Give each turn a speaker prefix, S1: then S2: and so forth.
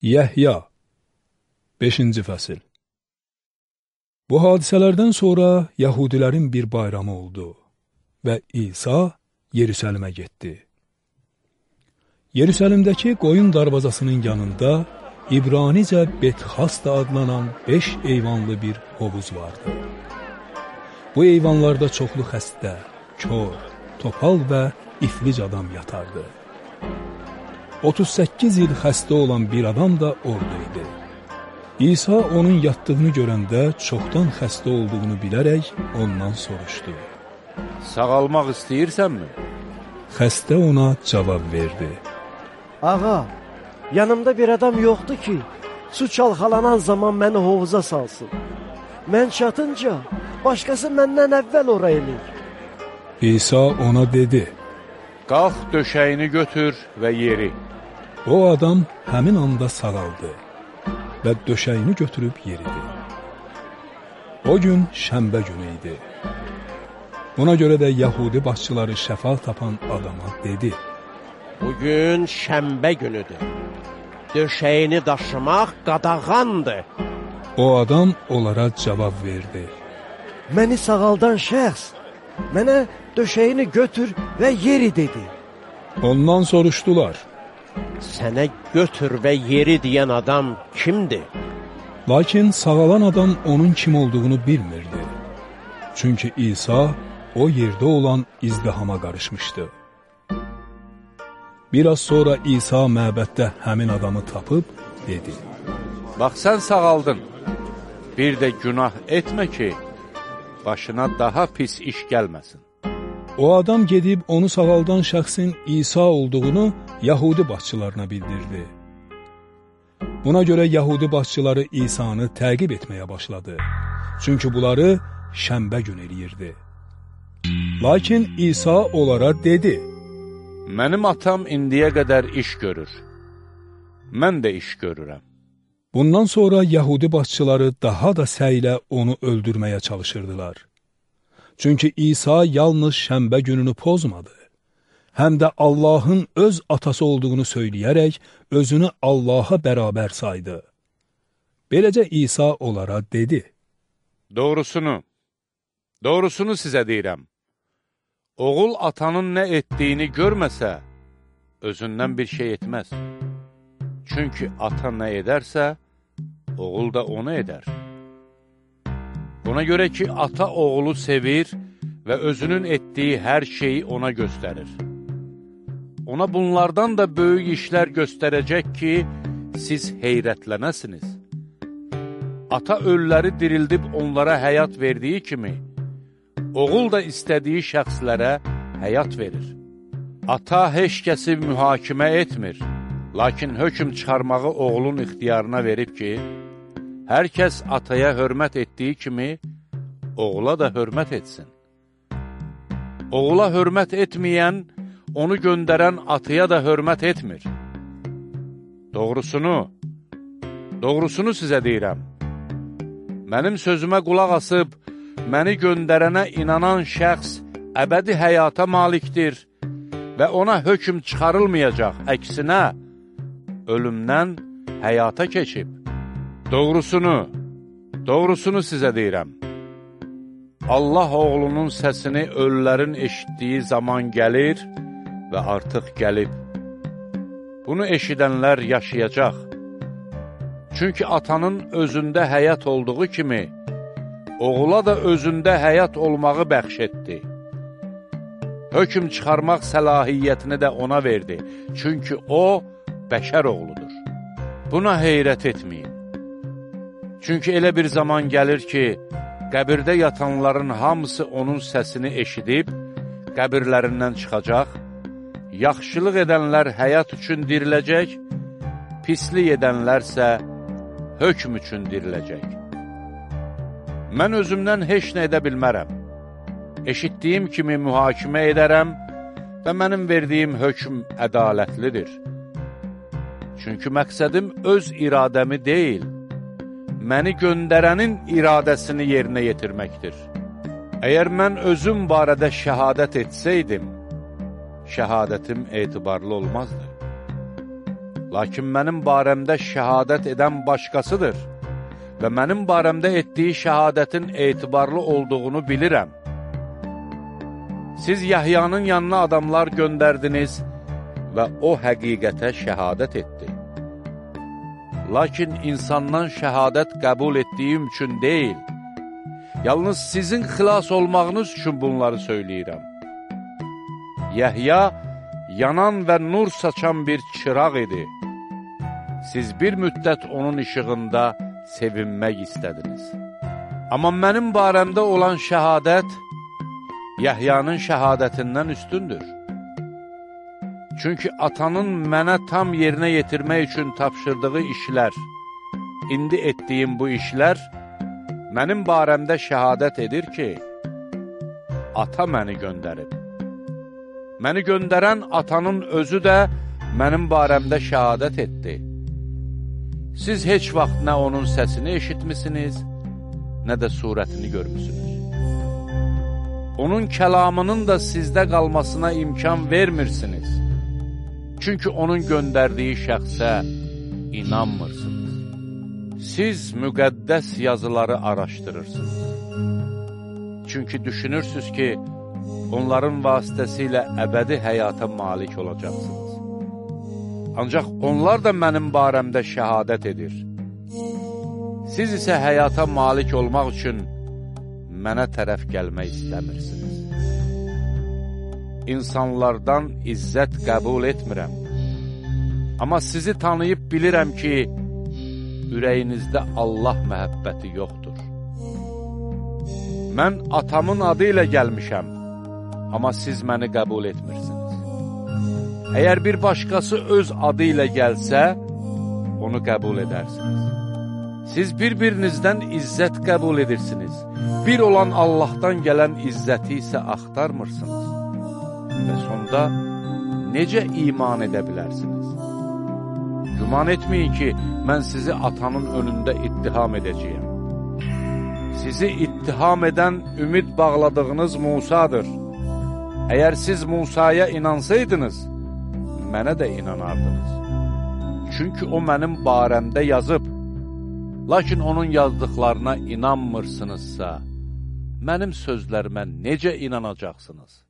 S1: Yəhya 5-ci fəsil Bu hadisələrdən sonra Yahudilərin bir bayramı oldu və İsa Yerüsəlimə getdi. Yerüsəlimdəki qoyun darvazasının yanında İbranicə Betxasta adlanan 5 eyvanlı bir hovuz vardı. Bu eyvanlarda çoxlu xəstə, kör, topal və iflic adam yatardı. 38 il xəstə olan bir adam da orada idi. İsa onun yatdığını görəndə çoxdan xəstə olduğunu bilərək ondan soruşdu.
S2: Sağalmaq istəyirsənmi?
S1: Xəstə ona cavab verdi.
S3: Ağa, yanımda bir adam yoxdur ki, su çalxalanan zaman məni hovuza salsın. Mən çatınca, başqası məndən əvvəl ora elir.
S1: İsa ona dedi.
S2: Qalx döşəyini götür və yeri.
S1: O adam həmin anda sağaldı və döşəyini götürüb yeridi. O gün şəmbə günü idi. Buna görə də Yahudi başçıları şəfa tapan adama dedi.
S3: Bugün şəmbə günüdür. Döşəyini daşımaq qadağandır.
S1: O adam onlara cavab verdi.
S3: Məni sağaldan şəxs mənə döşəyini götür və yeri dedi.
S1: Ondan soruşdular.
S3: Sənə götür və yeri deyən adam kimdir?
S1: Lakin sağalan adam onun kim olduğunu bilmirdi. Çünki İsa o yerdə olan izdihama qarışmışdı. Biraz sonra İsa məbəddə həmin adamı tapıb dedi.
S2: Bax, sən sağaldın. Bir də günah etmə ki, başına daha pis iş gəlməsin.
S1: O adam gedib onu sağaldan şəxsin İsa olduğunu Yahudi başçılarına bildirdi. Buna görə Yahudi başçıları İsanı təqib etməyə başladı. Çünki bunları şəmbə gün eləyirdi. Lakin İsa onlara dedi,
S2: Mənim atam indiyə qədər iş görür. Mən də iş görürəm.
S1: Bundan sonra Yahudi başçıları daha da səylə onu öldürməyə çalışırdılar. Çünki İsa yalnız şəmbə gününü pozmadı. Həm də Allahın öz atası olduğunu söyləyərək özünü Allaha bərabər saydı. Beləcə İsa onlara dedi.
S2: Doğrusunu, doğrusunu sizə deyirəm. Oğul atanın nə etdiyini görməsə, özündən bir şey etməz. Çünki ata nə edərsə, oğul da onu edər. Buna görə ki, ata oğulu sevir və özünün etdiyi hər şeyi ona göstərir. Ona bunlardan da böyük işlər göstərəcək ki, siz heyrətlənəsiniz. Ata ölüləri dirildib onlara həyat verdiyi kimi, oğul da istədiyi şəxslərə həyat verir. Ata heç kəsi mühakimə etmir, lakin hökm çıxarmağı oğlun ixtiyarına verib ki, hər kəs ataya hörmət etdiyi kimi, oğula da hörmət etsin. Oğula hörmət etməyən, onu göndərən ataya da hörmət etmir. Doğrusunu, doğrusunu sizə deyirəm. Mənim sözümə qulaq asıb, məni göndərənə inanan şəxs əbədi həyata malikdir və ona hökm çıxarılmayacaq, əksinə, ölümdən həyata keçib. Doğrusunu, doğrusunu sizə deyirəm. Allah oğlunun səsini ölülərin eşitdiyi zaman gəlir və artıq gəlib. Bunu eşidənlər yaşayacaq. Çünki atanın özündə həyat olduğu kimi, oğula da özündə həyat olmağı bəxş etdi. Hökm çıxarmaq səlahiyyətini də ona verdi, çünki o, bəşər oğludur. Buna heyrət etməyin. Çünki elə bir zaman gəlir ki, qəbirdə yatanların hamısı onun səsini eşidib, qəbirlərindən çıxacaq, yaxşılıq edənlər həyat üçün diriləcək, pislik edənlərsə hökm üçün diriləcək. Mən özümdən heç nə edə bilmərəm. Eşitdiyim kimi mühakimə edərəm və mənim verdiyim hökm ədalətlidir. Çünki məqsədim öz iradəmi deyil, məni göndərənin iradəsini yerinə yetirməkdir. Əgər mən özüm barədə şəhadət etsəydim, şəhadətim etibarlı olmazdı. Lakin mənim barəmdə şəhadət edən başqasıdır və mənim barəmdə etdiyi şəhadətin etibarlı olduğunu bilirəm. Siz Yahyanın yanına adamlar göndərdiniz və o həqiqətə şəhadət etdi. Lakin insandan şəhadət qəbul etdiyim üçün deyil, yalnız sizin xilas olmağınız üçün bunları söyləyirəm. Yəhya yanan və nur saçan bir çıraq idi. Siz bir müddət onun işığında sevinmək istədiniz. Amma mənim barəmdə olan şəhadət Yəhyanın şəhadətindən üstündür. Çünki atanın mənə tam yerinə yetirmək üçün tapşırdığı işlər, indi etdiyim bu işlər mənim barəmdə şəhadət edir ki, ata məni göndərib. Məni göndərən atanın özü də mənim barəmdə şəhadət etdi. Siz heç vaxt nə onun səsini eşitmisiniz, nə də surətini görmüsünüz. Onun kəlamının da sizdə qalmasına imkan vermirsiniz. Çünki onun göndərdiyi şəxsə inanmırsınız. Siz müqəddəs yazıları araşdırırsınız. Çünki düşünürsünüz ki, onların vasitəsilə əbədi həyata malik olacaqsınız. Ancaq onlar da mənim barəmdə şəhadət edir. Siz isə həyata malik olmaq üçün mənə tərəf gəlmək istəmirsiniz. İnsanlardan izzət qəbul etmirəm. Amma sizi tanıyıb bilirəm ki, ürəyinizdə Allah məhəbbəti yoxdur. Mən atamın adı ilə gəlmişəm, amma siz məni qəbul etmirsiniz. Əgər bir başqası öz adı ilə gəlsə, onu qəbul edərsiniz. Siz bir-birinizdən izzət qəbul edirsiniz. Bir olan Allahdan gələn izzəti isə axtarmırsınız. Və sonda necə iman edə bilərsiniz? Güman etməyin ki, mən sizi atanın önündə ittiham edəcəyəm. Sizi ittiham edən ümid bağladığınız Musadır. Əgər siz Musaya inansaydınız, mənə də inanardınız. Çünki o mənim barəmdə yazıb, lakin onun yazdıqlarına inanmırsınızsa, mənim sözlərimə necə inanacaqsınız?